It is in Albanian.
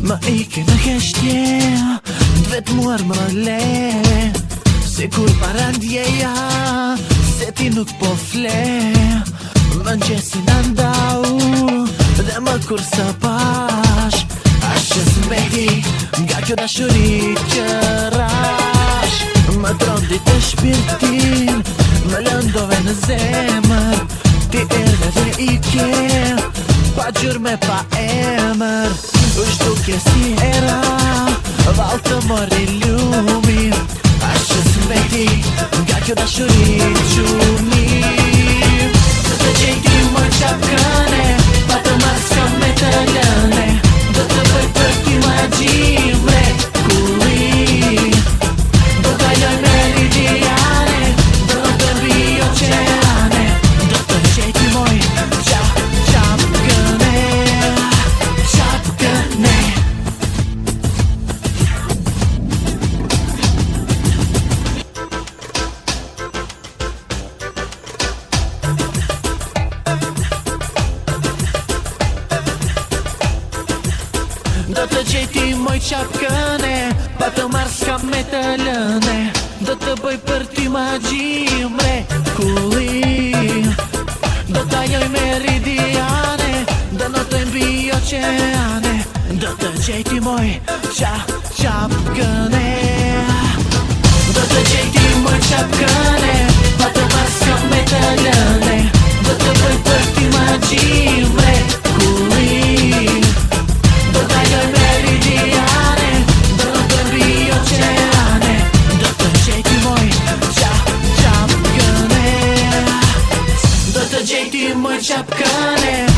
Më ike në kështje, dve Të muar më le Se kur para ndjeja Se ti nuk po fle Më në gjesin andau Dhe më kur së pash Ashtë së mbeti Nga kjo dashuri që rash Më trondi të shpirtin Më lëndove në zemër Ti erdhe dhe ike Pa gjur me pa emër është كثيرة ضعت مري اللومي Dhe ti moj qap këne, pa të marska me të lëne Dhe të bëj për ti ma gjimre, kulin Dhe tajoj meridiane, dhe notojnë bi oceane Do të qe ti moj qa, qap këne much up gunning.